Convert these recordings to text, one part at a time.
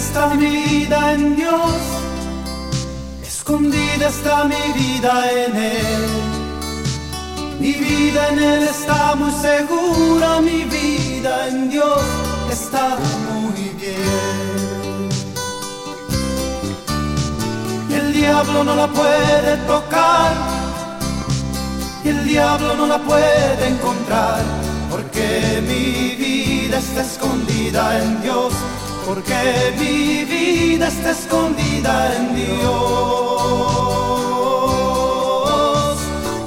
Está mi vida en Dios, escondida está mi vida en Él. Mi vida en Él está muy segura, mi vida en Dios está muy bien. Y el diablo no la puede tocar, y el diablo no la puede encontrar, porque mi vida está escondida en Dios porque mi vida está escondida en Dios.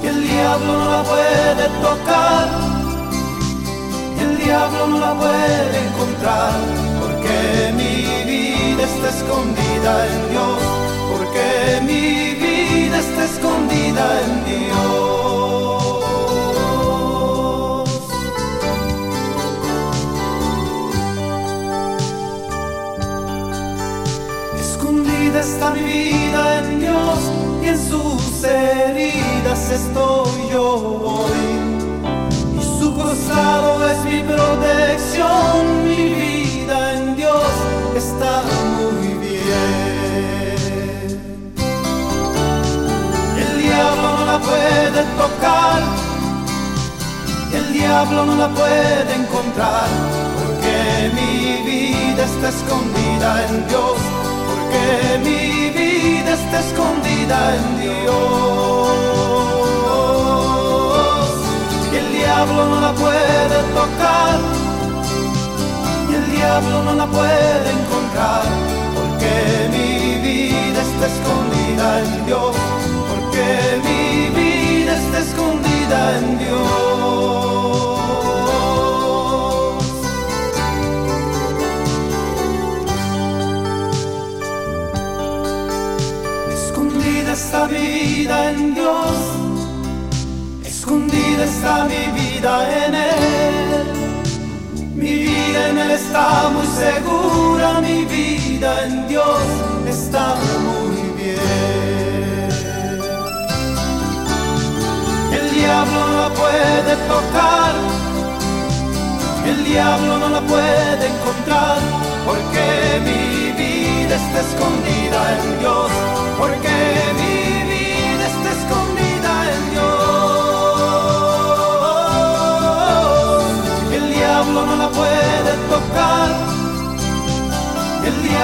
Y el diablo no la puede tocar, y el diablo no la puede encontrar, porque mi vida está escondida en Dios, porque mi vida está escondida está mi vida en Dios y en sus heridas estoy yo hoy. Y su costado es mi protección, mi vida en Dios está muy bien. El diablo no la puede tocar, el diablo no la puede encontrar, porque mi vida está escondida en Dios que mi vida está escondida en Dios. Y el diablo no la puede tocar, y el diablo no la puede encontrar, porque mi vida está escondida en Dios, porque mi está mi vida en Dios, escondida está mi vida en Él. Mi vida en Él está muy segura, mi vida en Dios está muy bien. El diablo no la puede tocar, el diablo no la puede encontrar, porque mi vida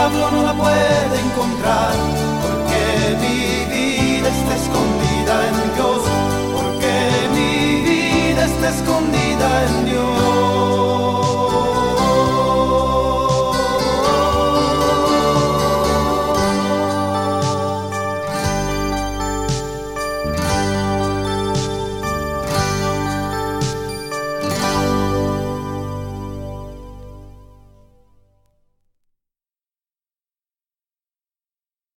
diablo no la puede encontrar, porque vivir.